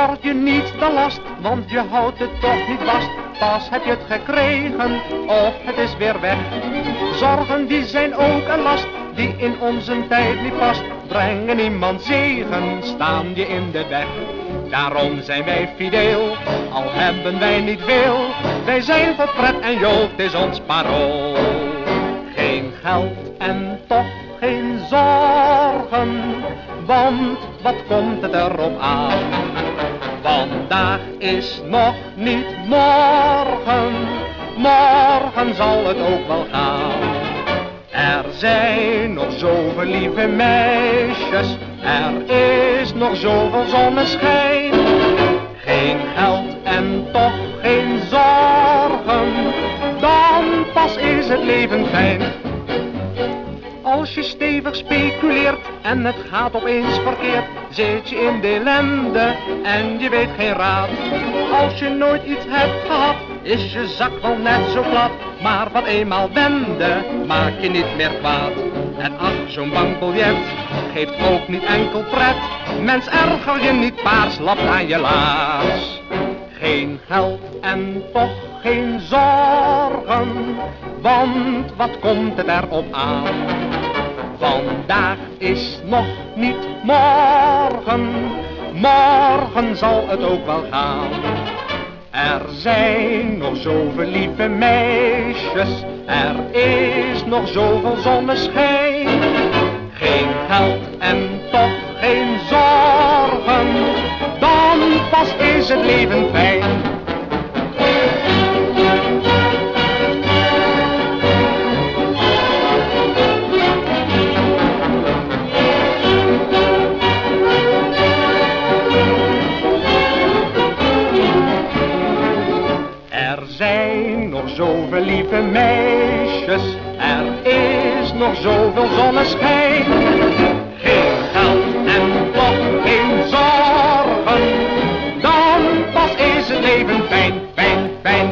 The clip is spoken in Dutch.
bezorg je niet de last, want je houdt het toch niet vast. Pas heb je het gekregen, of het is weer weg. Zorgen die zijn ook een last, die in onze tijd niet past. Brengen iemand zegen, staan je in de weg. Daarom zijn wij fideel, al hebben wij niet veel. Wij zijn voor pret en jood, is ons parool. Geen geld en toch geen zorgen, want wat komt het erop aan? Vandaag is nog niet morgen, morgen zal het ook wel gaan. Er zijn nog zoveel lieve meisjes, er is nog zoveel zonneschijn. Geen geld en toch geen zorgen, dan pas is het leven fijn. Als je stevig speculeert en het gaat opeens verkeerd, zit je in de ellende en je weet geen raad. Als je nooit iets hebt gehad, is je zak wel net zo plat. Maar wat eenmaal wende, maak je niet meer kwaad. En ach, zo'n bankbiljet geeft ook niet enkel pret. Mens erger je niet paars, lapt aan je laars. Geen geld en toch geen zorgen, want wat komt het erop aan? Vandaag is nog niet morgen, morgen zal het ook wel gaan. Er zijn nog zoveel lieve meisjes, er is nog zoveel zonneschijn. Geen geld en toch geen zorgen, dan pas is het leven fijn. zoveel lieve meisjes, er is nog zoveel zonneschijn. Geen geld en toch geen zorgen, dan pas is het leven fijn, fijn, fijn.